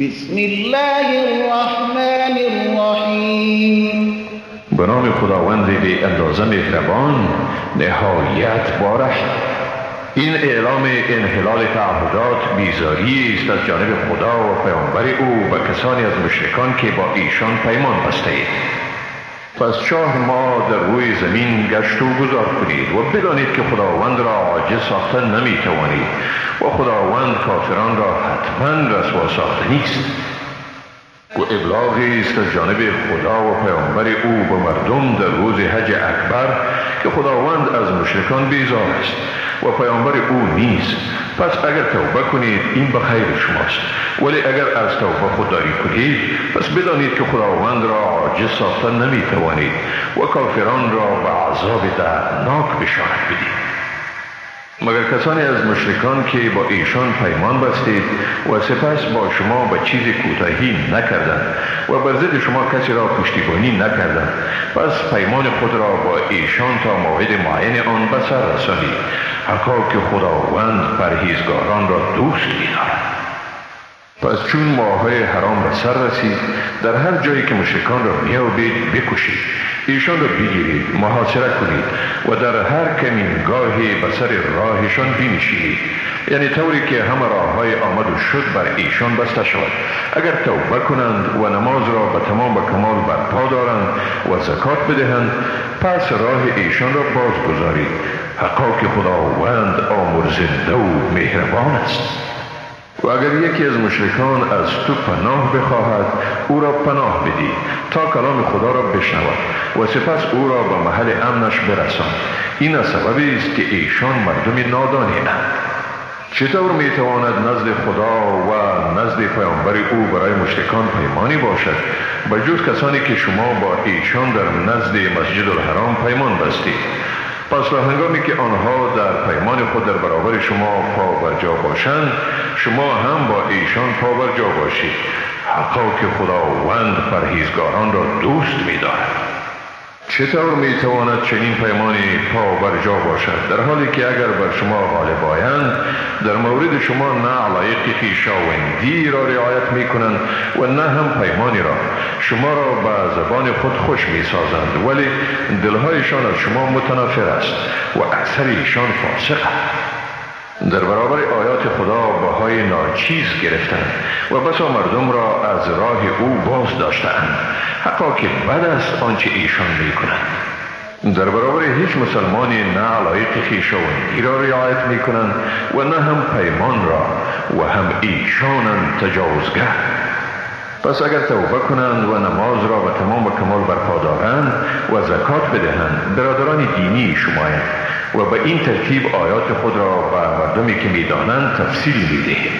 بسم الله الرحمن الرحیم به نام خداوند بی اندازه مهربان نهایت بارش. این اعلام انحلال تعهدات بیزاری است از جانب خدا و پیامبر او و کسانی از مشرکان که با ایشان پیمان بسته اید پس چهار ماه در روی زمین گشت و گذار کنید و بدانید که خداوند را عاجز ساخته نمی توانید و خداوند کافران را حتما رسوا ساخته نیست. و ابلاغی است از جانب خدا و پیامبر او به مردم در روز حج اکبر که خداوند از مشرکان بیزار است و پیامبر او نیست. پس اگر توبه کنید این به خیر شماست. ولی اگر از توبه خودداری کنید پس بدانید که خداوند را عاجز ساخته نمی توانید و کافران را به عذاب دردناک بشارت بدید. مگر کسانی از مشرکان که با ایشان پیمان بستید و سپس با شما به چیز کوتاهی نکردند و بر ضد شما کسی را پشتیبانی نکردند پس پیمان خود را با ایشان تا موعد معین آن به سر رسانید. حقا که خداوند پرهیزگاران را دوست می‌دارد. پس چون ماهای حرام به سر رسید در هر جایی که مشرکان را میابید بکشید. ایشان را بگیرید محاصره کنید و در هر کمینگاهی به سر راهشان بینشینید یعنی طوری که همه راه های آمد و شد بر ایشان بسته شود. اگر توبه کنند و نماز را به تمام و کمال برپا دارند و زکات بدهند پس راه ایشان را باز گذارید حقا که خداوند آمرزنده و مهربان است. و اگر یکی از مشرکان از تو پناه بخواهد او را پناه بدی تا کلام خدا را بشنود و سپس او را به محل امنش برسان. این سببی است که ایشان مردم نادانی اند. چطور می تواند نزد خدا و نزد پیامبر او برای مشرکان پیمانی باشد؟ به جز کسانی که شما با ایشان در نزد مسجد الحرام پیمان بستید. پس هنگامی که آنها در پیمان خود در برابر شما پا بر جا باشند شما هم با ایشان پا بر جا باشید. حقا که خداوند پرهیزگاران را دوست می دارد چطور می تواند چنین پیمانی پا بر جا باشد؟ در حالی که اگر بر شما غالب آیند در مورد شما نه علایق خویشاوندی را رعایت می کنند و نه هم پیمانی را. شما را به زبان خود خوش می سازند ولی دلهایشان از شما متنفر است و اکثر ایشان فاسق در برابر آیات خدا بهای ناچیز گرفتند و بسا مردم را از راه او باز داشتند. حقا که بد است آنچه ایشان می کنند در برابر هیچ مسلمانی نه علایق خیشاوندی را رعایت می کنند و نه هم پیمان را و هم ایشانند تجاوزگر. پس اگر توبه کنند و نماز را به تمام و کمال برپا دارند و زکات بدهند برادران دینی شمایند. و به این ترتیب آیات خود را به مردمی که می‌دانند تفصیل می‌دهیم.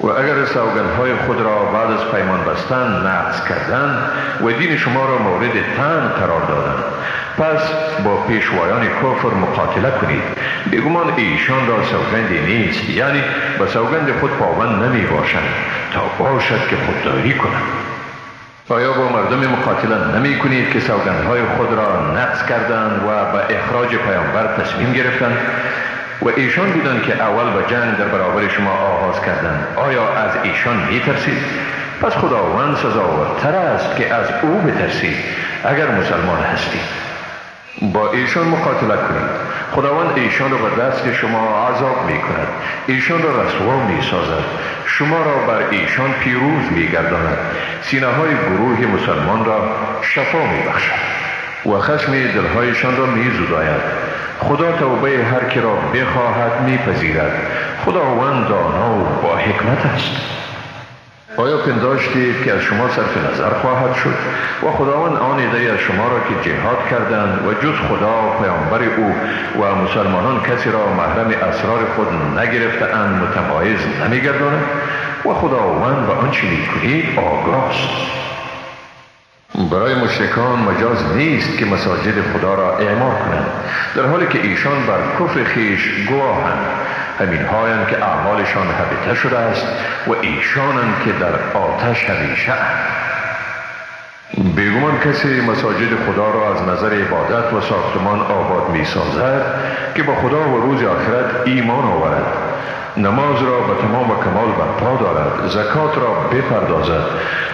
و اگر سوگندهای خود را بعد از پیمان بستن نقض کردن و دین شما را مورد تن قرار دادن پس با پیشوایان کفر مقاتله کنید. بگمان ایشان را سوگندی نیست یعنی به سوگند خود پابند نمی باشند تا باشد که خودداری کنند. آیا با مردم مقاتله نمی کنید که سوگندهای خود را نقض کردند و به اخراج پیامبر تصمیم گرفتند و ایشان بودند که اول به جنگ در برابر شما آغاز کردند آیا از ایشان می ترسید؟ پس خداوند سزاورتر است که از او بترسید اگر مسلمان هستید با ایشان مقاتله کنید. خداوند ایشان را به دست شما عذاب می کند ایشان را رسوا می سازد شما را بر ایشان پیروز می گرداند سینه های گروه مسلمان را شفا می بخشد و خشم دلهایشان را می زداید خدا توبه هر که را بخواهد می پذیرد خداوند دانا و با حکمت است. آیا پنداشتید که از شما صرف نظر خواهد شد و خداوند آن ایده از شما را که جهاد کردند و جز خدا و پیامبر او و مسلمانان کسی را محرم اسرار خود نگرفته اند متمایز نمیگرداند؟ و خداوند به آنچه می‌کنید آگاست برای مشرکان مجاز نیست که مساجد خدا را اعمار کنند در حالی که ایشان بر کفر خیش گواهند. همین هایند که اعمالشان حبیته شده است و ایشانند که در آتش همیشه بیگمان کسی مساجد خدا را از نظر عبادت و ساختمان آباد می سازد که با خدا و روز آخرت ایمان آورد. نماز را به تمام و کمال برپا دارد زکات را بپردازد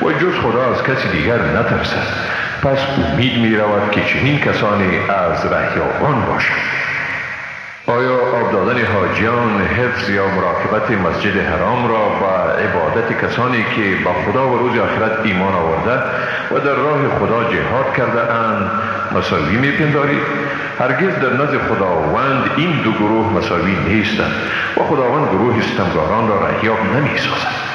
و جز خدا از کسی دیگر نترسد. پس امید می رود که چنین کسانی از رهیابان باشند. آیا آب دادن حاجیان حفظ یا مراقبت مسجد حرام را و عبادت کسانی که با خدا و روز آخرت ایمان آورده و در راه خدا جهاد کرده اند مساوی می پندارید؟ هرگز در نزد خداوند این دو گروه مساوی نیستند و خداوند گروه ستمگاران را رهیاب نمی سازد.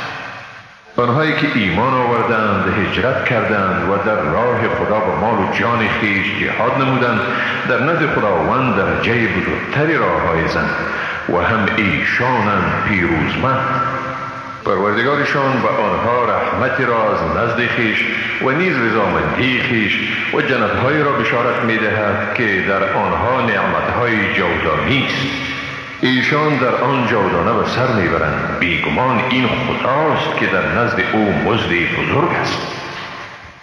آنهایی که ایمان آوردند هجرت کردند و در راه خدا با مال و جان خیش جهاد نمودند در نزد خداوند درجه بزرگتری را حایزند و هم ایشانند پیروزمند. پروردگارشان به آنها رحمتی را از نزد خیش و نیز رضامندی خیش و جنتهایی را بشارت می دهد که در آنها نعمتهای جودانی است. ایشان در آن جاودانه به سر می‌برند. بیگمان این خداست که در نزد او مزدی بزرگ است.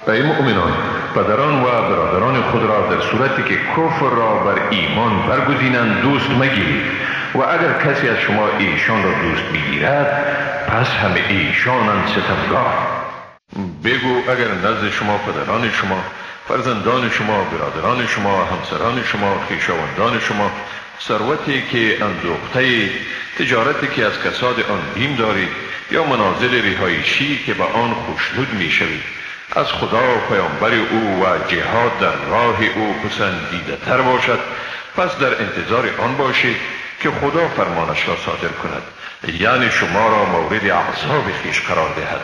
ای مؤمنان پدران و برادران خود را در صورتی که کفر را بر ایمان برگزینند دوست مگیرید. و اگر کسی از شما ایشان را دوست می‌گیرد پس همه ایشانند ستمگار بگو اگر نزد شما پدران شما فرزندان شما برادران شما همسران شما خیشاوندان شما ثروتی که اندوخته تجارتی که از کساد آن بیم دارید یا منازل ریهایشی که به آن خوشنود می شوید از خدا و پیامبر او و جهاد در راه او پسندیده تر باشد. پس در انتظار آن باشید که خدا فرمانش را صادر کند. یعنی شما را مورد عذاب خیش قرار دهد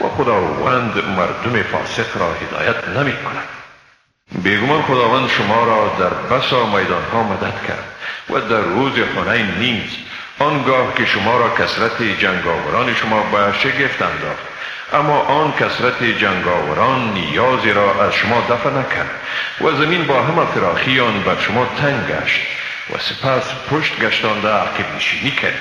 و خداوند مردم فاسق را هدایت نمی کند. بیگمان خداوند شما را در بسا میدان ها مدد کرد و در روز حنین نیز آنگاه که شما را کسرت جنگاوران شما به شگفت انداخت اما آن کسرت جنگاوران نیازی را از شما دفع نکرد و زمین با همه فراخی آن بر شما تنگ گشت و سپس پشت گشتانده عقب نشینی کرد.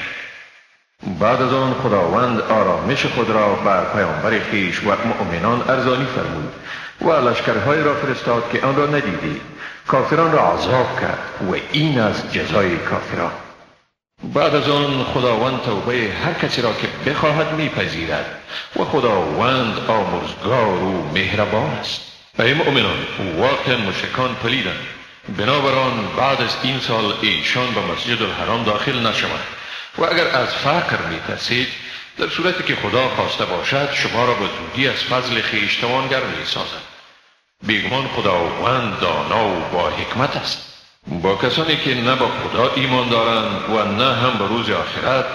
بعد از آن خداوند آرامش خود را بر پیامبر خیش و مؤمنان ارزانی فرمود و لشکرهای را فرستاد که آن را ندیدی کافران را عذاب کرد و این از جزای کافران. بعد از آن خداوند توبه هر کسی را که بخواهد میپذیرد و خداوند آمرزگار و مهربان است. ای مؤمنان واقعا مشکان پلیدند بنابران بعد از این سال ایشان به مسجد الحرام داخل نشوند و اگر از فقر میترسید در صورتی که خدا خواسته باشد شما را به زودی از فضل خیش توانگر می سازد بیگمان خداوند دانا و با حکمت است. با کسانی که نه با خدا ایمان دارند و نه هم به روز آخرت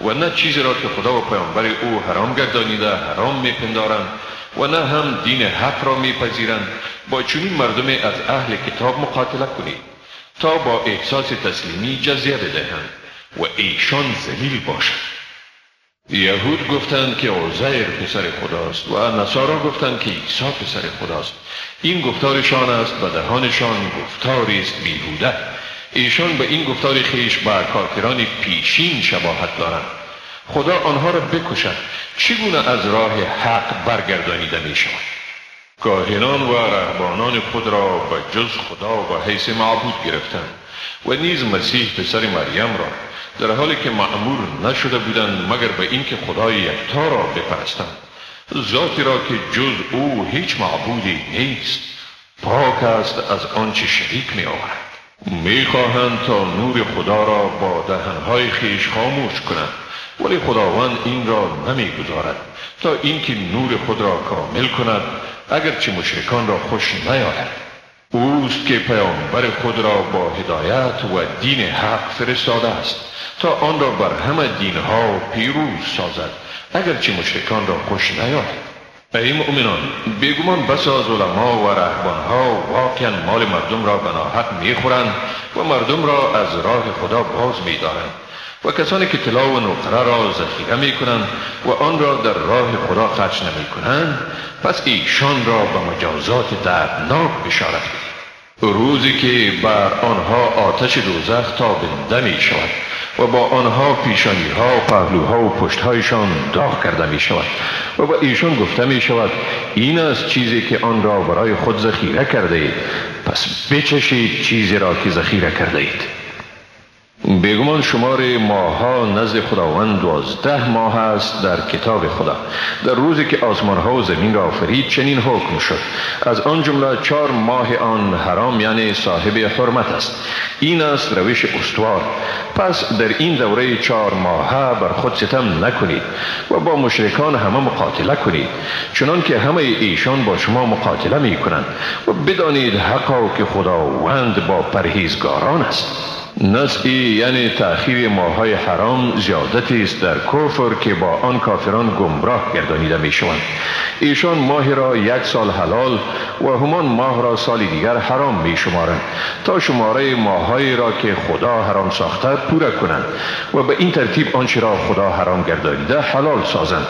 و نه چیزی را که خدا و پیامبر او حرام گردانیده حرام میپندارند و نه هم دین حق را میپذیرند. با چنین مردم از اهل کتاب مقاتله کنید تا با احساس تسلیمی جزیه بدهند و ایشان زلیل باشند. یهود گفتند که عزیر پسر خداست و نصارا گفتند که عیسی پسر خداست. این گفتارشان است و دهانشان گفتاری است بیهوده. ایشان به این گفتار خیش با کافران پیشین شباهت دارند. خدا آنها را بکشد. چگونه از راه حق برگردانیده می شود کاهنان و رهبانان خود را به جز خدا و حیث معبود گرفتند و نیز مسیح پسر مریم را در حالی که معمور نشده بودند مگر به اینکه خدای یکتا را بپرستند ذاتی را که جز او هیچ معبودی نیست پاک است از آنچه شریک می آورد می خواهند تا نور خدا را با دهنهای خیش خاموش کنند ولی خداوند این را نمی گذارد تا اینکه نور خود را کامل کند اگرچه مشرکان را خوش نیاید. اوست که پیامبر خود را با هدایت و دین حق فرستاده است. تا آن را بر همه دینها پیروز سازد اگرچه مشرکان را خوش نیاید ای مؤمنان بیگمان بس از علما و رهبانها واقعا مال مردم را به ناحق می‌خورند و مردم را از راه خدا باز میدارند و کسانی که طلا و نقره را ذخیره می کنند و آن را در راه خدا خرج نمی کنند پس ایشان را به مجازات دردناک بشارت روزی که بر آنها آتش دوزخ تابنده می شود و با آنها پیشانی ها و پهلوها و پشتهایشان داغ کرده می شود و با ایشان گفته می شود این از چیزی که آن را برای خود ذخیره کرده اید. پس بچشید چیزی را که ذخیره کرده اید. بیگمان شمار ماها نزد خداوند دوازده ماه است در کتاب خدا. در روزی که آسمان ها و زمین را آفرید چنین حکم شد. از آن جمله چهار ماه آن حرام یعنی صاحب حرمت است. این است روش استوار. پس در این دوره چهار ماه بر خود ستم نکنید و با مشرکان همه مقاتله کنید. چنان که همه ایشان با شما مقاتله می کنند و بدانید حقا که خداوند با پرهیزگاران است. نسعی یعنی تأخیر ماهای حرام زیادتی است در کفر که با آن کافران گمراه گردانیده می شوند ایشان ماه را یک سال حلال و همان ماه را سال دیگر حرام می شمارند تا شماره ماهایی را که خدا حرام ساخته پورا کنند و به این ترتیب آنچه را خدا حرام گردانیده حلال سازند.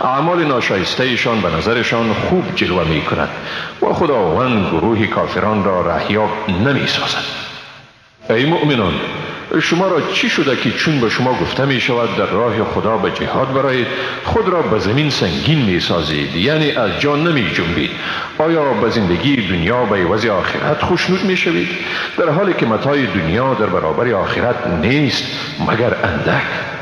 اعمال ناشایسته ایشان به نظرشان خوب جلوه می کنند و خداوند گروه کافران را رهیاب نمی سازند ای مؤمنان شما را چی شده که چون به شما گفته می شود در راه خدا به جهاد برایید خود را به زمین سنگین می سازید یعنی از جان نمی جنبید. آیا به زندگی دنیا به عوض آخرت خوشنود می شوید؟ در حالی که متای دنیا در برابر آخرت نیست مگر اندک؟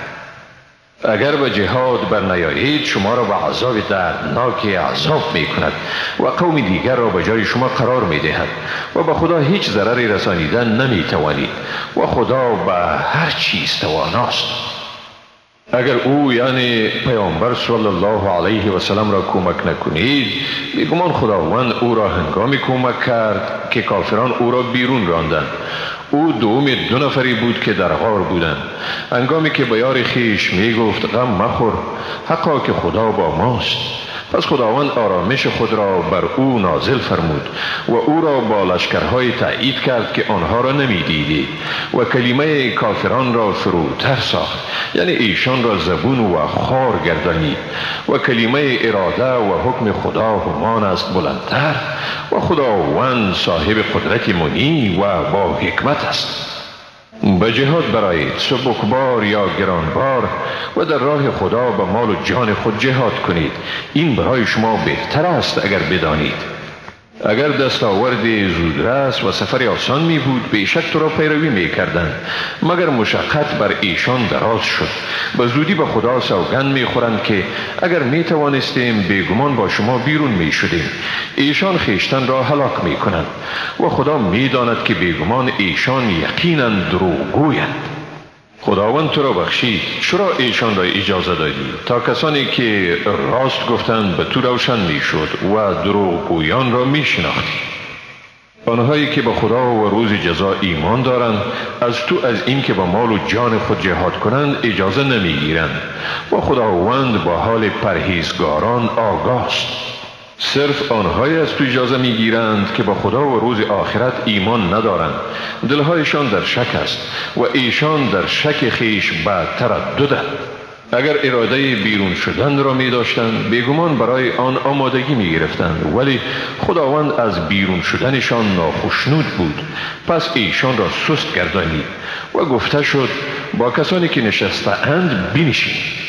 اگر به جهاد بر نیایید شما را به عذاب دردناک عذاب می کند و قوم دیگر را به جای شما قرار می دهد و به خدا هیچ ضرری رسانیدن نمی توانید و خدا به هر چیز تواناست. اگر او یعنی پیامبر صلی الله علیه و سلم را کمک نکنید بیگمان خداوند او را هنگامی کمک کرد که کافران او را بیرون راندند. او دوم دو نفری بود که در غار بودند. انگامی که به یار خیش می گفت غم مخور حقا که خدا با ماست. پس خداوند آرامش خود را بر او نازل فرمود و او را با لشکرهای تایید کرد که آنها را نمی دیدی و کلمه کافران را فروتر ساخت. یعنی ایشان را زبون و خار گردانید و کلمه اراده و حکم خدا همان است بلندتر و خداوند صاحب قدرت منی و با حکمت است. به جهاد برایید سبکبار یا گرانبار و در راه خدا به مال و جان خود جهاد کنید. این برای شما بهتر است اگر بدانید. اگر دستاورد زودرس و سفر آسان می بود بیشک تو را پیروی می کردند. مگر مشقت بر ایشان دراز شد؟ به زودی به خدا سوگند می خورند که اگر می توانستیم بیگمان با شما بیرون می شدیم. ایشان خیشتن را هلاک می کنند. و خدا می داند که بیگمان ایشان یقینا دروغ گویند خداوند تو را بخشید. چرا ایشان را اجازه دادی. تا کسانی که راست گفتند به تو روشن می شد و دروغ گویان را می شناختی آنهایی که به خدا و روز جزا ایمان دارند از تو از اینکه با مال و جان خود جهاد کنند اجازه نمی گیرند و خداوند با حال پرهیزگاران آگاست صرف آنهایی از تو اجازه می گیرند که با خدا و روز آخرت ایمان ندارند. دلهایشان در شک است و ایشان در شک خیش به ترددند اگر اراده بیرون شدن را می داشتند بیگمان برای آن آمادگی می گرفتند ولی خداوند از بیرون شدنشان ناخشنود بود. پس ایشان را سست گردانید و گفته شد با کسانی که نشسته اند بینشید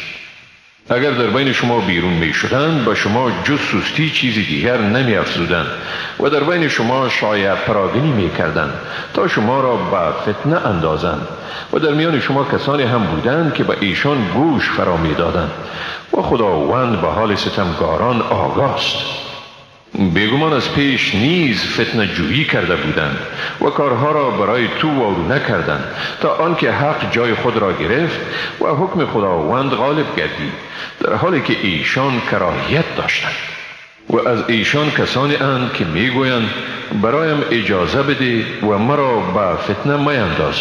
اگر در بین شما بیرون می شدند به شما جز سستی چیزی دیگر نمی افزودند و در بین شما شایع پراگنی می کردند تا شما را به فتنه اندازند و در میان شما کسانی هم بودند که به ایشان گوش فرا می دادند و خداوند به حال ستمگاران آگاست. بیگمان از پیش نیز فتنه جویی کرده بودند و کارها را برای تو وارو نکردند تا آنکه حق جای خود را گرفت و حکم خداوند غالب گردید در حالی که ایشان کراهیت داشتند. و از ایشان کسانی اند که می‌گویند برایم اجازه بده و مرا به فتنه مینداز.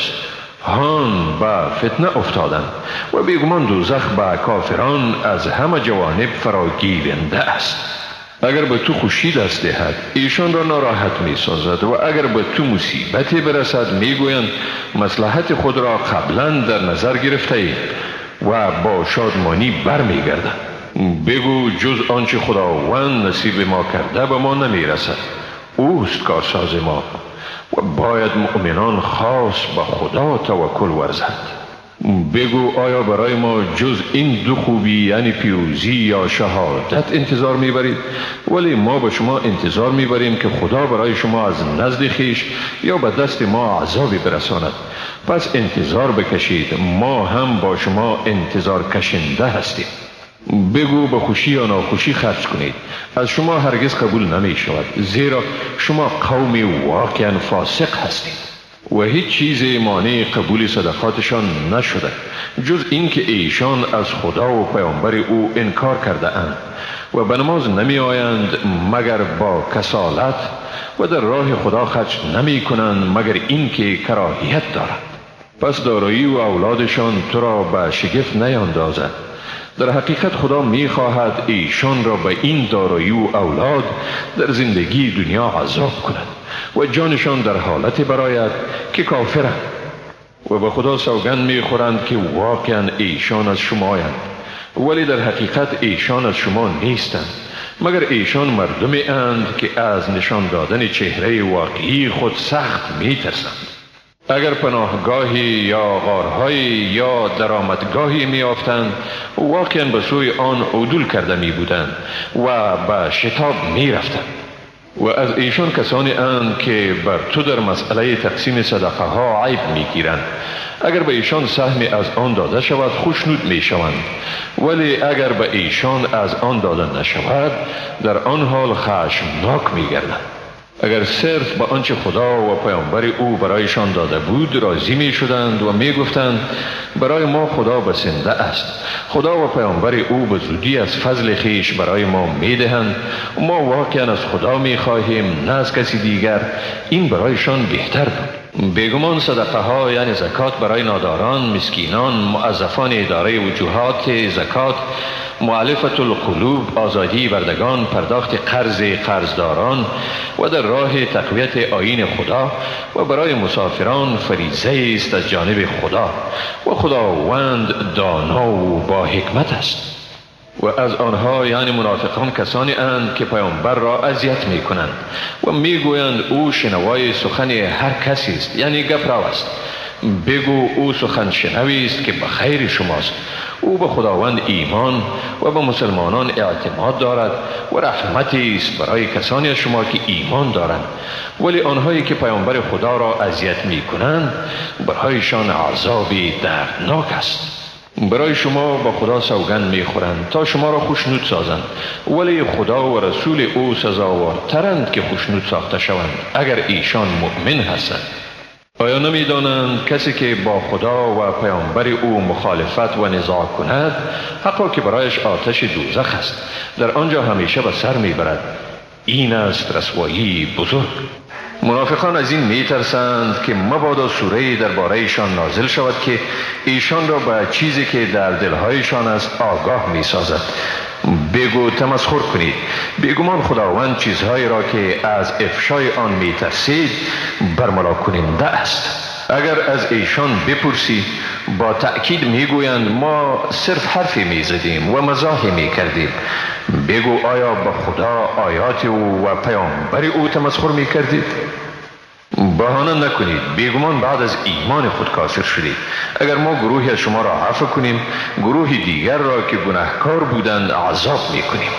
هان به فتنه افتادند و بیگمان دوزخ به کافران از همه جوانب فراگیرنده است. اگر به تو خوشی دست دهد ایشان را ناراحت می سازد و اگر به تو مصیبتی برسد می گویند مسلحت خود را قبلا در نظر گرفته ای و با شادمانی بر می گردن. بگو جز آنچه خداوند نصیب ما کرده به ما نمی رسد اوست کارساز ما و باید مؤمنان خاص به خدا توکل ورزد بگو آیا برای ما جز این دو خوبی یعنی پیروزی یا شهادت؟ انتظار می‌برید. ولی ما به شما انتظار می‌بریم که خدا برای شما از نزد خیش یا به دست ما عذابی برساند. پس انتظار بکشید. ما هم با شما انتظار کشنده هستیم. بگو به خوشی یا ناخوشی خرج کنید. از شما هرگز قبول نمی شود زیرا شما قومی واقعا فاسق هستید. و هیچ چیز مانع قبول صدقاتشان نشده جز اینکه ایشان از خدا و پیامبر او انکار کرده اند و به نماز نمی آیند مگر با کسالت و در راه خدا خرج نمی کنند مگر اینکه کراهیت دارد. پس دارایی و اولادشان تو را به شگفت نیاندازد. در حقیقت خدا می خواهد ایشان را به این دارایی و اولاد در زندگی دنیا عذاب کند و جانشان در حالت برایت که کافرند و به خدا سوگند می خورند که واقعا ایشان از شما هستند ولی در حقیقت ایشان از شما نیستند. مگر ایشان مردمی اند که از نشان دادن چهره واقعی خود سخت می ترسند اگر پناهگاهی یا غارهایی یا درآمدگاهی میافتند واقعا به سوی آن عدول کرده می بودند و به شتاب می رفتند و از ایشان کسانی اند که بر تو در مسئله تقسیم صدقه ها عیب می گیرند اگر به ایشان سهمی از آن داده شود خوشنود می شوند ولی اگر به ایشان از آن داده نشود در آن حال خشمناک می گردند اگر صرف با آنچه خدا و پیامبر او برایشان داده بود راضی می شدند و می گفتند برای ما خدا بسنده است. خدا و پیامبر او به زودی از فضل خیش برای ما می دهند ما واقعا از خدا می خواهیم نه از کسی دیگر. این برایشان بهتر بود. بیگمان صدقه ها یعنی زکات برای ناداران مسکینان معذفان اداره وجوهات زکات معلفت القلوب آزادی بردگان پرداخت قرض قرضداران و در راه تقویت آین خدا و برای مسافران فریزه است از جانب خدا. و خداوند دانا و با حکمت است. و از آنها یعنی منافقان کسانی اند که پیامبر را اذیت می کنند و می گویند او شنوای سخن هر کسی است یعنی گپ است. بگو او سخن شنوی است که به خیر شماست. او به خداوند ایمان و به مسلمانان اعتماد دارد و رحمتی است برای کسانی از شما که ایمان دارند. ولی آنهایی که پیامبر خدا را اذیت می کنند برایشان عذابی دردناک است. برای شما با خدا سوگند می خورند تا شما را خوشنود سازند. ولی خدا و رسول او سزاوارترند که خوشنود ساخته شوند اگر ایشان مؤمن هستند. آیا نمی دانند کسی که با خدا و پیامبر او مخالفت و نزاع کند حقا که برایش آتش دوزخ است. در آنجا همیشه به سر می برد این است رسوایی بزرگ. منافقان از این می ترسند که مبادا سوره درباره ایشان نازل شود که ایشان را به چیزی که در دلهایشان است آگاه می سازد بگو تمسخر کنید. بگمان خداوند چیزهایی را که از افشای آن می ترسید برملا کننده است اگر از ایشان بپرسی با تأکید می‌گویند ما صرف حرفی می‌زدیم و مزاحی می کردیم بگو آیا به خدا آیات او و پیامبر او تمسخر می کردید بهانه نکنید. بیگمان بعد از ایمان خود کافر شدید. اگر ما گروهی از شما را عفو کنیم گروهی دیگر را که گناهکار بودند عذاب می‌کنیم.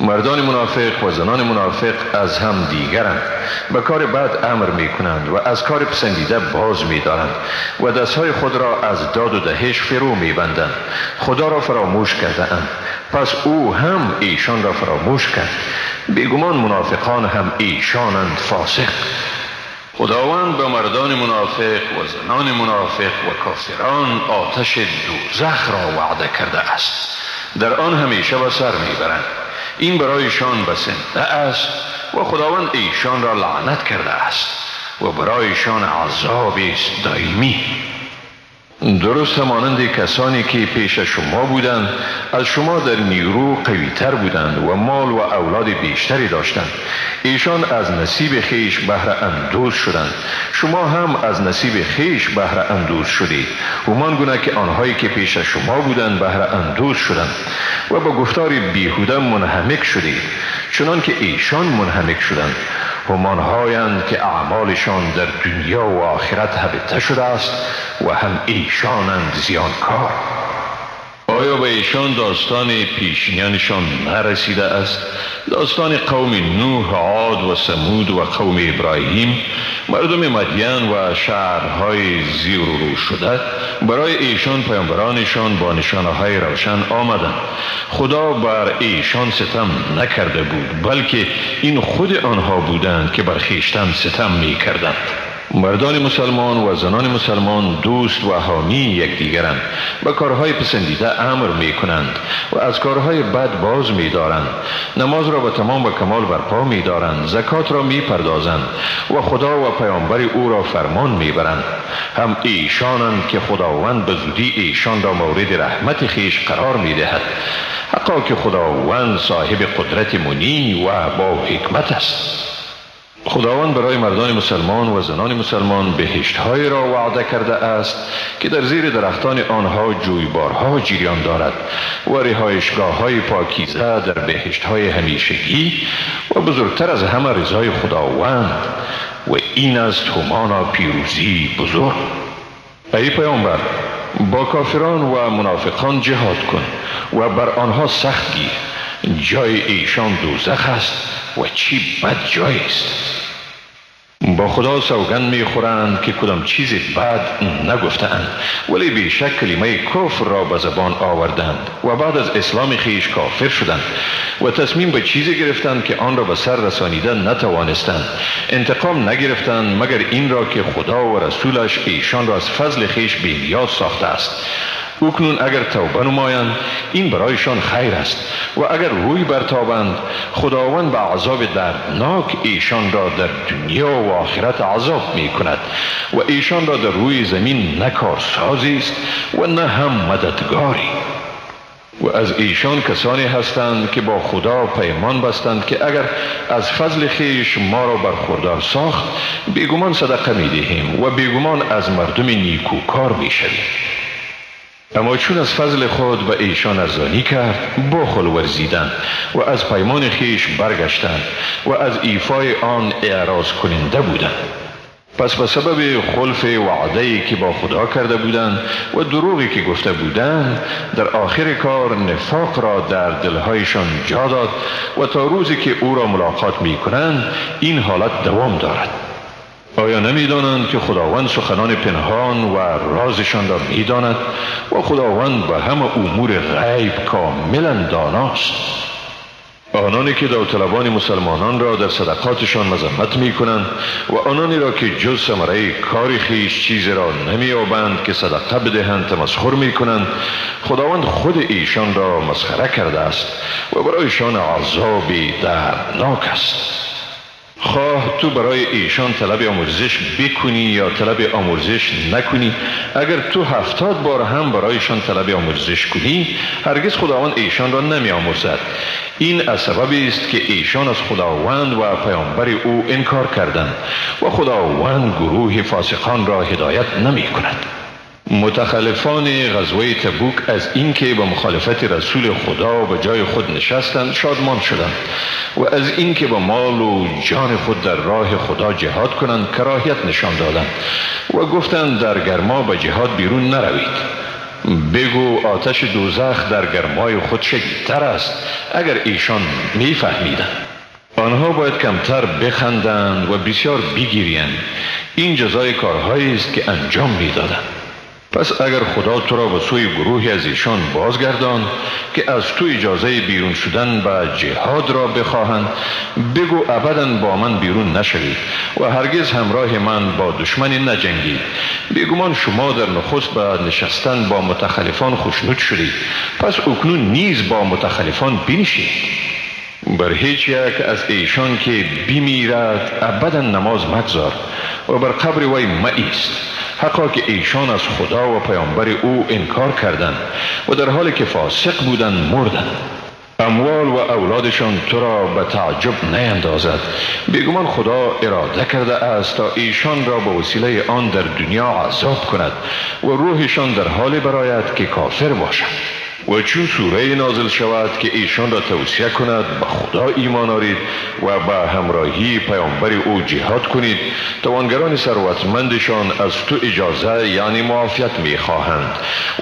مردان منافق و زنان منافق از هم دیگرند. به کار بد امر می کنند و از کار پسندیده باز می دارند و دستهای خود را از داد و دهش فرو می بندند خدا را فراموش کرده اند پس او هم ایشان را فراموش کرد. بیگمان منافقان هم ایشانند فاسق. خداوند به مردان منافق و زنان منافق و کافران آتش دوزخ را وعده کرده است. در آن همیشه به سر می‌برند. این برایشان بسنده است و خداوند ایشان را لعنت کرده است و برایشان عذابی است دائمی. درست مانند کسانی که پیش شما بودند از شما در نیرو قوی تر بودند و مال و اولاد بیشتری داشتند. ایشان از نصیب خیش بهر اندوز شدند. شما هم از نصیب خیش بهر اندوز شدید. همان گونه که آنهایی که پیش شما بودند بهر اندوز شدند و با گفتار بیهوده منهمک شدید. چنان که ایشان منهمک شدند. همانهایند که اعمالشان در دنیا و آخرت هبته شده است و هم ایشانند زیانکار. آیا به ایشان داستان پیشینیانشان نرسیده است؟ داستان قوم نوح عاد و سمود و قوم ابراهیم مردم مدین و شهرهای زیر رو شده برای ایشان پیامبرانشان با نشانه های روشن آمدند. خدا بر ایشان ستم نکرده بود بلکه این خود آنها بودند که بر خیشتن ستم می کردند مردان مسلمان و زنان مسلمان دوست و حامی یکدیگرند و کارهای پسندیده امر می کنند و از کارهای بد باز می دارند نماز را به تمام و کمال برپا می دارند زکات را می پردازند و خدا و پیامبر او را فرمان می برند هم ایشانند که خداوند به زودی ایشان را مورد رحمت خیش قرار می دهد حقا که خداوند صاحب قدرت منی و با حکمت است. خداوند برای مردان مسلمان و زنان مسلمان بهشت های را وعده کرده است که در زیر درختان آنها جویبارها جریان دارد و رهایشگاه های پاکیزه در بهشت های همیشگی و بزرگتر از همه رضای خداوند و این است همانا پیروزی بزرگ. ای پیامبر با کافران و منافقان جهاد کن و بر آنها سخت گیر. جای ایشان دوزخ است و چی بد جای است. با خدا سوگند می‌خورند که کدام چیز بد نگفتند ولی بیشک کلمه کفر را به زبان آوردند و بعد از اسلام خیش کافر شدند و تصمیم به چیزی گرفتند که آن را به سر رسانیده نتوانستند. انتقام نگرفتند مگر این را که خدا و رسولش ایشان را از فضل خیش بیمیاز ساخته است. اکنون اگر توبه نمایند این برایشان خیر است. و اگر روی برتابند خداوند به عذاب دردناک ایشان را در دنیا و آخرت عذاب می کند و ایشان را در روی زمین نه کارسازی است و نه هم مددگاری. و از ایشان کسانی هستند که با خدا پیمان بستند که اگر از فضل خیش ما را برخوردار ساخت بیگمان صدقه می دهیم و بیگمان از مردم نیکوکار می شویم اما چون از فضل خود به ایشان ارزانی کرد بخل ورزیدن و از پیمان خیش برگشتند و از ایفای آن اعراض کننده بودند. پس به سبب خلف وعده که با خدا کرده بودند و دروغی که گفته بودند در آخر کار نفاق را در دلهایشان جا داد و تا روزی که او را ملاقات می کنند این حالت دوام دارد. آیا نمی‌دانند که خداوند سخنان پنهان و رازشان را می‌داند و خداوند به همه امور غیب کاملا داناست؟ آنانی که داوطلبان مسلمانان را در صدقاتشان مذمت می کنند و آنانی را که جز سمره کار خیش چیزی را نمی آبند که صدقه بدهند تمسخر می کنند خداوند خود ایشان را مسخره کرده است و برایشان عذابی دردناک است. خواه تو برای ایشان طلب آموزش بکنی یا طلب آموزش نکنی؟ اگر تو هفتاد بار هم برایشان طلب آموزش کنی هرگز خداوند ایشان را نمی آموزد این از سببی است که ایشان از خداوند و پیامبر او انکار کردند و خداوند گروه فاسقان را هدایت نمی کند. متخلفان غزوه تبوک از اینکه به مخالفت رسول خدا به جای خود نشستند شادمان شدند و از اینکه با مال و جان خود در راه خدا جهاد کنند کراهیت نشان دادند و گفتند در گرما به جهاد بیرون نروید. بگو آتش دوزخ در گرمای خود شدیدتر است اگر ایشان میفهمیدند. آنها باید کمتر بخندند و بسیار بگیریند. این جزای کارهایی است که انجام می‌دادند. پس اگر خدا تو را به سوی گروهی از ایشان بازگردان که از تو اجازه بیرون شدن به جهاد را بخواهند بگو ابدا با من بیرون نشوید و هرگز همراه من با دشمنی نجنگید. بگمان شما در نخست به نشستن با متخلفان خوشنود شدید. پس اکنون نیز با متخلفان بنشید بر هیچ یک از ایشان که بمیرد ابدا نماز مگذار و بر قبر وی مایست حقا که ایشان از خدا و پیامبر او انکار کردند و در حالی که فاسق بودند مردند. اموال و اولادشان تو را به تعجب نیندازد. بیگمان خدا اراده کرده است تا ایشان را به وسیله آن در دنیا عذاب کند و روحشان در حال برایت که کافر باشد. و چون سوره نازل شود که ایشان را توصیه کند به خدا ایمان آرید و به همراهی پیامبر او جهاد کنید توانگران ثروتمندشان از تو اجازه یعنی معافیت می خواهند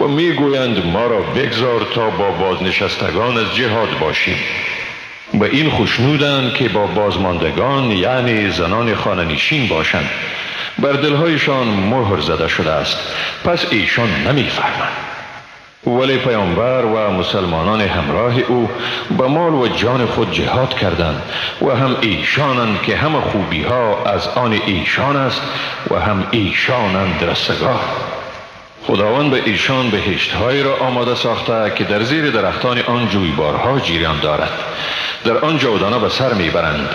و می گویند ما را بگذار تا با بازنشستگان از جهاد باشیم. به این خوشنودند که با بازماندگان یعنی زنان خاننشین باشند. بر دلهایشان مهر زده شده است. پس ایشان نمی‌فهمند ولی پیامبر و مسلمانان همراه او به مال و جان خود جهاد کردند و هم ایشانند که همه خوبی ها از آن ایشان است و هم ایشانند رستگار. خداوند به ایشان بهشتهایی را آماده ساخته که در زیر درختان آن جویبارها جیران دارد. در آن جودانه به سر می‌برند.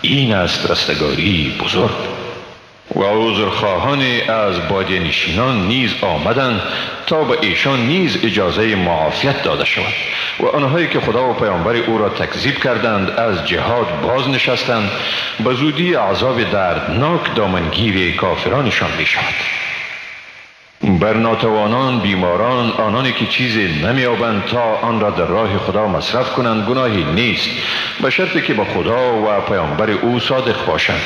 این است رستگاری بزرگ. و عذرخواهان از بادی نشینان نیز آمدند تا به ایشان نیز اجازه معافیت داده شود و آنهایی که خدا و پیامبر او را تکذیب کردند از جهاد باز نشستند به زودی عذاب دردناک دامنگیر کافرانشان می شود بر ناتوانان بیماران آنانی که چیزی نمیابند تا آن را در راه خدا مصرف کنند گناهی نیست. به شرطی که به خدا و پیامبر او صادق باشند.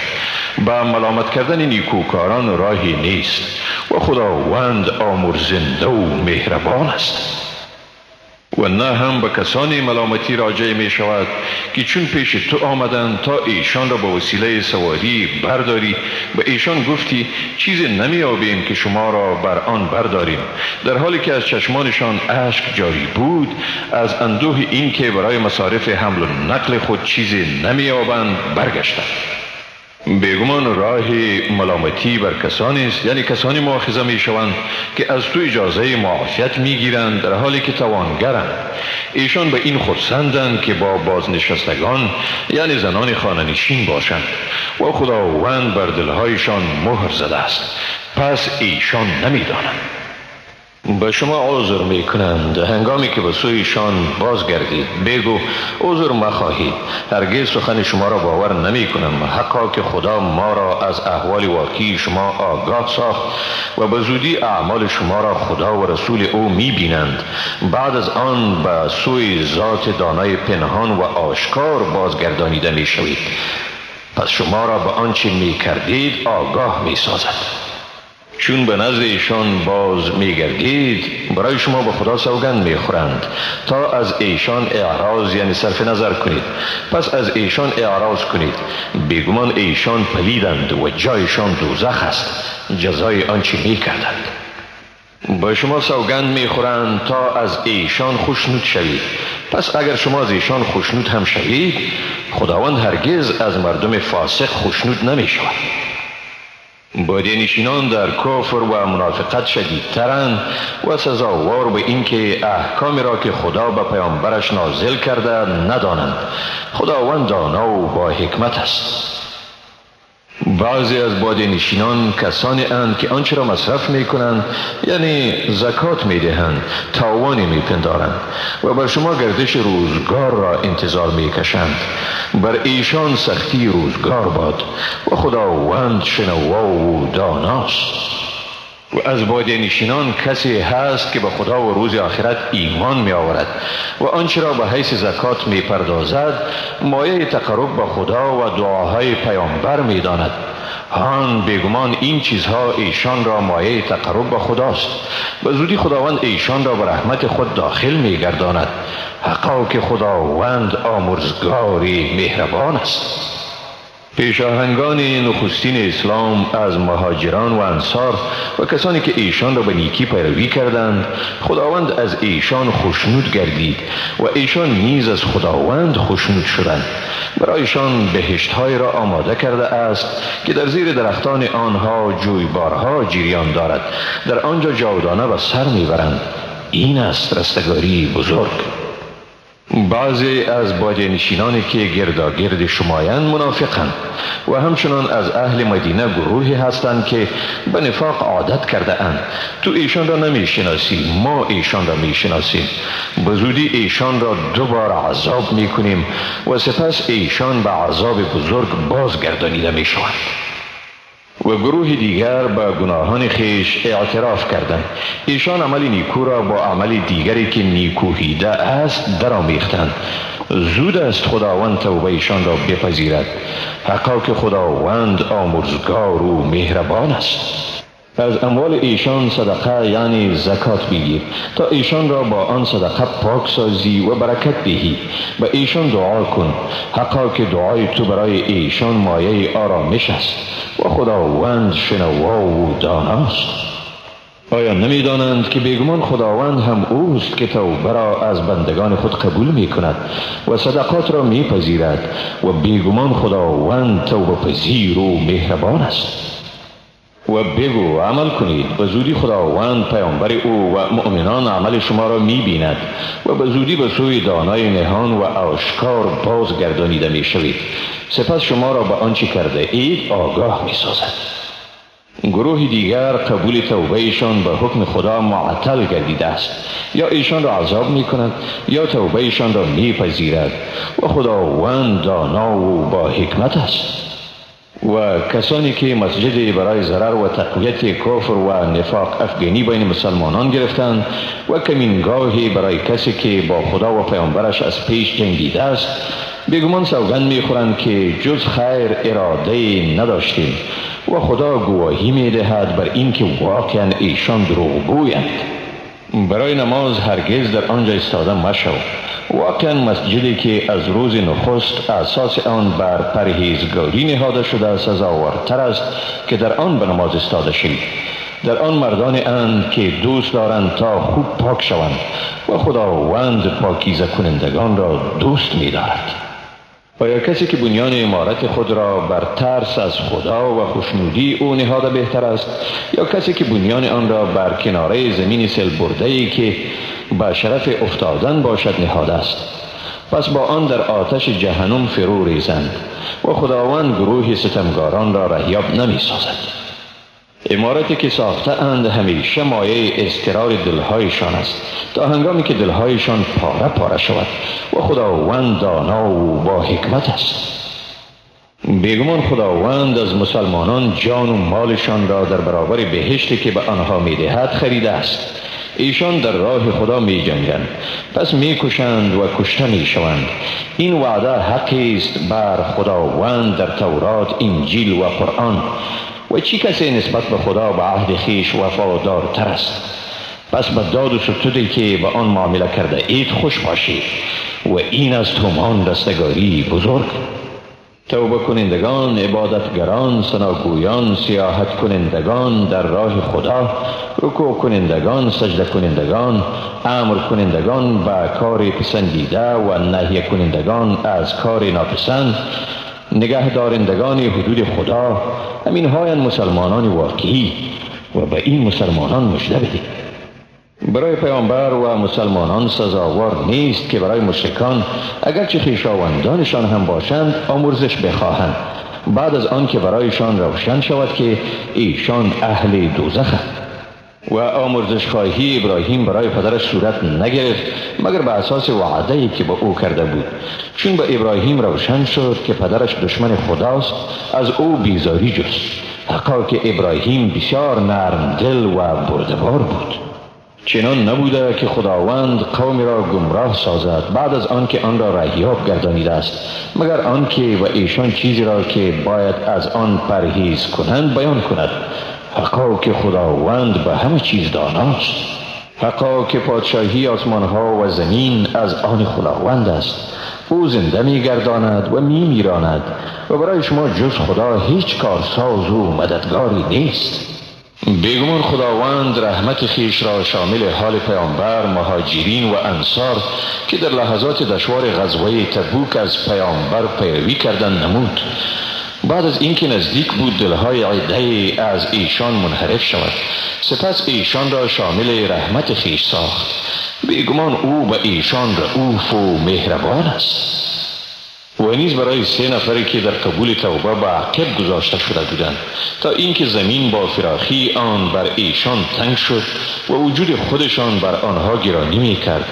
به ملامت کردن نیکوکاران راهی نیست. و خداوند آمرزنده و مهربان است. و نه هم به کسانی ملامتی راجع می شود که چون پیش تو آمدند تا ایشان را به وسیله سواری برداری. به ایشان گفتی چیزی نمی آبیم که شما را بر آن برداریم. در حالی که از چشمانشان اشک جاری بود از اندوه این که برای مصارف حمل و نقل خود چیزی نمی آبند برگشتند. بیگمان راه ملامتی بر کسانی است یعنی کسانی مؤاخذه می شوند که از تو اجازه معافیت می گیرند در حالی که توانگرند. ایشان به این خودسندند که با بازنشستگان یعنی زنان خاننشین باشند و خداوند بر دلهایشان مهر زده است. پس ایشان نمی دانند به شما عذر می کنند هنگامی که به سویشان بازگردید. بگو عذر مخواهید. هرگز سخن شما را باور نمی کنم حقا که خدا ما را از احوال واقعی شما آگاه ساخت و به زودی اعمال شما را خدا و رسول او می بینند بعد از آن به سوی ذات دانای پنهان و آشکار بازگردانیده می شوید پس شما را به آنچه می کردید آگاه می سازد چون به نزد ایشان باز میگردید برای شما به خدا سوگند می‌خورند. تا از ایشان اعراض یعنی صرف نظر کنید. پس از ایشان اعراض کنید. بیگمان ایشان پلیدند و جایشان دوزخ است. جزای آنچه می‌کردند. با شما سوگند می‌خورند تا از ایشان خوشنود شوید. پس اگر شما از ایشان خوشنود هم شوید خداوند هرگز از مردم فاسق خوشنود نمی شود نشینان در کفر و منافقت شدیدترند و سزاوار به اینکه احکام را که خدا به پیامبرش نازل کرده ندانند. خداوند دانا و با حکمت است. بعضی از باده نشینان کسانی اند که آنچه را مصرف می کنند یعنی زکات می دهند تاوانی می پندارند و بر شما گردش روزگار را انتظار می کشند بر ایشان سختی روزگار باد و خداوند شنوا و داناست. و از باده نشینان کسی هست که به خدا و روز آخرت ایمان می آورد و آنچه را به حیث زکات می پردازد مایه تقرب به خدا و دعاهای پیامبر می داند. هان بیگمان این چیزها ایشان را مایه تقرب به خداست. به زودی خداوند ایشان را به رحمت خود داخل می گرداند. حقا که خداوند آمرزگاری مهربان است. پیشاهنگان نخستین اسلام از مهاجران و انصار و کسانی که ایشان را به نیکی پیروی کردند خداوند از ایشان خوشنود گردید و ایشان نیز از خداوند خوشنود شدند. برایشان بهشتهای را آماده کرده است که در زیر درختان آنها جویبارها جریان دارد. در آنجا جاودانه و سر می‌برند. این است رستگاری بزرگ. بعضی از باده نشینانی که گرداگرد شمایند منافقند و همچنان از اهل مدینه گروهی هستند که به نفاق عادت کرده اند. تو ایشان را نمی شناسی ما ایشان را می شناسیم به زودی ایشان را دوبار عذاب می کنیم و سپس ایشان به عذاب بزرگ بازگردانیده می شوند و گروه دیگر به گناهان خیش اعتراف کردند. ایشان عمل نیکو را با عمل دیگری که نیکوهیده است درآمیختند. زود است خداوند توبه ایشان را بپذیرد. حقا که خداوند آمرزگار و مهربان است. از اموال ایشان صدقه یعنی زکات بگیر. تا ایشان را با آن صدقه پاک سازی و برکت دهی. و ایشان دعا کن. حقا که دعای تو برای ایشان مایه آرامش است. و خداوند شنوا و داناست. آیا نمی دانند که بیگمان خداوند هم اوست که توبه را از بندگان خود قبول می کند و صدقات را می پذیرد و بیگمان خداوند توبه پذیر و مهربان است. و بگو عمل کنید به زودی خداوند پیامبر او و مؤمنان عمل شما را می بیند و به زودی به سوی دانای نهان و آشکار بازگردانیده می شوید سپس شما را به آنچه کرده اید؟ آگاه می سازد گروه دیگر قبول توبه ایشان به حکم خدا معطل گردیده است. یا ایشان را عذاب می کند یا توبه ایشان را می پذیرد و خداوند دانا و با حکمت است. و کسانی که مسجد برای ضرر و تقویت کفر و نفاق افغانی بین مسلمانان گرفتند و کمینگاهی برای کسی که با خدا و پیامبرش از پیش جنگیده است بیگمان سوگند می‌خورند که جز خیر اراده نداشتیم و خدا گواهی می‌دهد بر اینکه واقعا ایشان دروغ گویند برای نماز هرگز در آنجا استاده مشو واقعا مسجدی که از روز نخست اساس آن بر پرهیزگاری نهاده شده سزاوارتر است که در آن به نماز استاده شوید در آن مردان اند که دوست دارند تا خوب پاک شوند و خداوند پاکیزه کنندگان را دوست می دارد. آیا کسی که بنیان امارت خود را بر ترس از خدا و خوشنودی او نهاده بهتر است یا کسی که بنیان آن را بر کناره زمین سل ای که به شرف افتادن باشد نهاده است. پس با آن در آتش جهنم فرو ریزند و خداوند گروه ستمگاران را رهیاب نمی سازد امارتی که ساخته اند همیشه مایه استرار دلهایشان است. تا هنگامی که دلهایشان پاره پاره شود. و خداوند دانا و با حکمت است. بیگمان خداوند از مسلمانان جان و مالشان را در برابر بهشتی که به آنها می‌دهد خریده است. ایشان در راه خدا می جنگند پس می کشند و کشته می شوند این وعده حقی است بر خداوند در تورات انجیل و قرآن. و چی کسی نسبت به خدا به عهد خیش وفادارتر است؟ پس به داد و ستودی که به آن معامله کرده اید خوش باشید و این از تومان دستگاری بزرگ. توبه کنندگان عبادتگران سناگویان سیاحت کنندگان در راه خدا رکوع کنندگان سجده کنندگان امر کنندگان به کار پسندیده و نهی کنندگان از کار ناپسند نگه دارندگان حدود خدا همین های مسلمانان واقعی و به این مسلمانان مجده بدید برای پیامبر و مسلمانان سزاوار نیست که برای مشرکان اگرچه خیشاوندانشان هم باشند آمرزش بخواهند. بعد از آن که برایشان روشن شود که ایشان اهل دوزخند. و آمرزش خواهی ابراهیم برای پدرش صورت نگرفت مگر به اساس وعده که به او کرده بود. چون به ابراهیم روشن شد که پدرش دشمن خداست از او بیزاری جست. حقا که ابراهیم بسیار نرم دل و بردبار بود. چنان نبوده که خداوند قومی را گمراه سازد بعد از آنکه آن را رهیاب گردانیده است. مگر آنکه و ایشان چیزی را که باید از آن پرهیز کنند بیان کند. حقا که خداوند به همه چیز داناست. حقا که پادشاهی آسمان ها و زمین از آن خداوند است. او زنده می گرداند و می میراند و برای شما جز خدا هیچ کارساز و مددگاری نیست. بیگمان خداوند رحمت خیش را شامل حال پیامبر مهاجرین و انصار که در لحظات دشوار غزوه تبوک از پیامبر پیروی کردن نمود. بعد از اینکه نزدیک بود دلهای عده از ایشان منحرف شود سپس ایشان را شامل رحمت خیش ساخت. بیگمان او به ایشان رعوف و مهربان است. و نیز برای سه نفری که در قبول توبه به عقب گذاشته شده بودند. تا اینکه زمین با فراخی آن بر ایشان تنگ شد و وجود خودشان بر آنها گرانی می کرد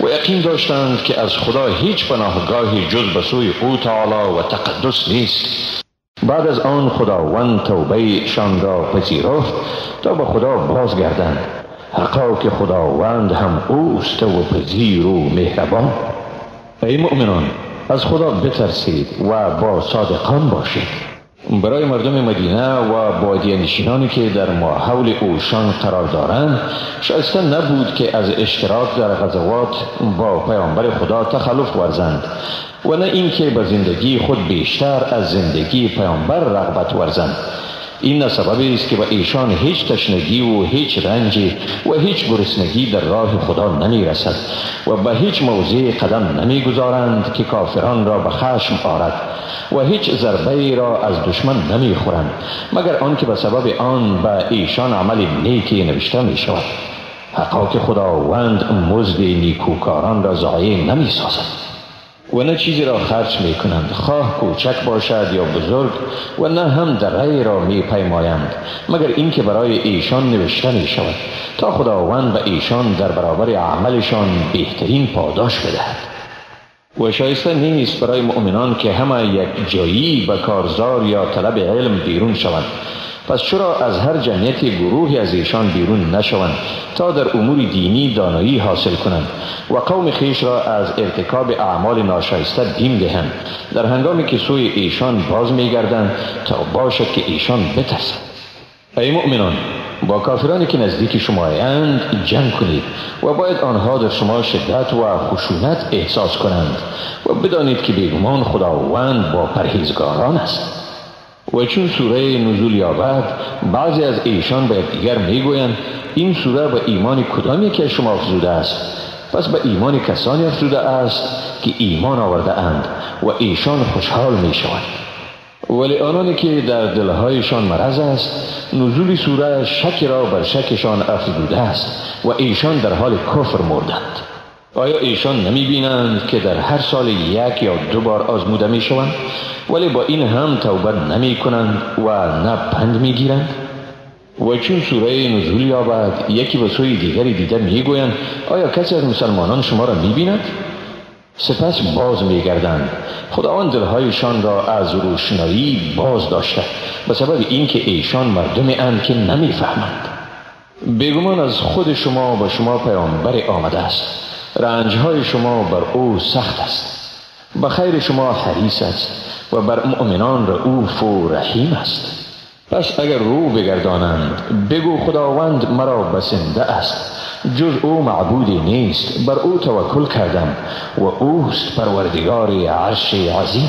و یقین داشتند که از خدا هیچ پناهگاهی جز به سوی او تعالی و تقدس نیست. بعد از آن خداوند توبه شان را پذیرفت تا به خدا بازگردند. حقا که خداوند هم اوست و پذیر و مهربان. ای مؤمنان از خدا بترسید و با صادقان باشید. برای مردم مدینه و بادی نشینانی که در حول اوشان قرار دارند شایسته نبود که از اشتراک در غزوات با پیامبر خدا تخلف ورزند و نه اینکه به زندگی خود بیشتر از زندگی پیامبر رغبت ورزند. این سببی است که به ایشان هیچ تشنگی و هیچ رنجی و هیچ گرسنگی در راه خدا نمی رسد و به هیچ موضع قدم نمی گذارند که کافران را به خشم آرد و هیچ ضربه را از دشمن نمی خورند مگر آنکه به سبب آن به ایشان عمل نیکی نوشته می شود حقا که خداوند مزد نیکوکاران را ضایع نمی سازد و نه چیزی را خرچ می کنند خواه کوچک باشد یا بزرگ و نه هم در را می پیمایند مگر اینکه برای ایشان نوشته می شود تا خداوند به ایشان در برابر عملشان بهترین پاداش بدهد. و شایسته نیست برای مؤمنان که همه یک جایی به کارزار یا طلب علم بیرون شوند. پس چرا از هر جمعیت گروهی از ایشان بیرون نشوند تا در امور دینی دانایی حاصل کنند و قوم خیش را از ارتکاب اعمال ناشایسته بیم دهند؟ در هنگامی که سوی ایشان باز میگردند تا باشد که ایشان بترسند ای مؤمنان با کافرانی که نزدیک شما اند جنگ کنید و باید آنها در شما شدت و خشونت احساس کنند و بدانید که بیگمان خداوند با پرهیزگاران است. و چون سوره نزول یابد بعضی از ایشان به دیگر می‌گویند این سوره به ایمان کدام یکی شما افزوده است؟ پس به ایمان کسانی افزوده است که ایمان آورده اند و ایشان خوشحال می شوند ولی آنانی که در دلهایشان مرض است نزول سوره شک را بر شکشان افزوده است و ایشان در حال کفر مردند. آیا ایشان نمی بینند که در هر سال یک یا دو بار آزموده می شوند ولی با این هم توبه نمی کنند و نه پند می گیرند و چون سوره نزول یابد یکی به سوی دیگری دیده می گویند آیا کسی از مسلمانان شما را می بیند؟ سپس باز می گردند خداوند دلهایشان را از روشنایی باز داشته به سبب اینکه ایشان مردمی اند که نمی فهمند بگمان از خود شما و شما پیامبر آمده است. رنجهای شما بر او سخت است. به خیر شما حریص است و بر مؤمنان رعوف و رحیم است. پس اگر رو بگردانند بگو خداوند مرا بسنده است. جز او معبودی نیست. بر او توکل کردم و اوست پروردگار عرش عظیم.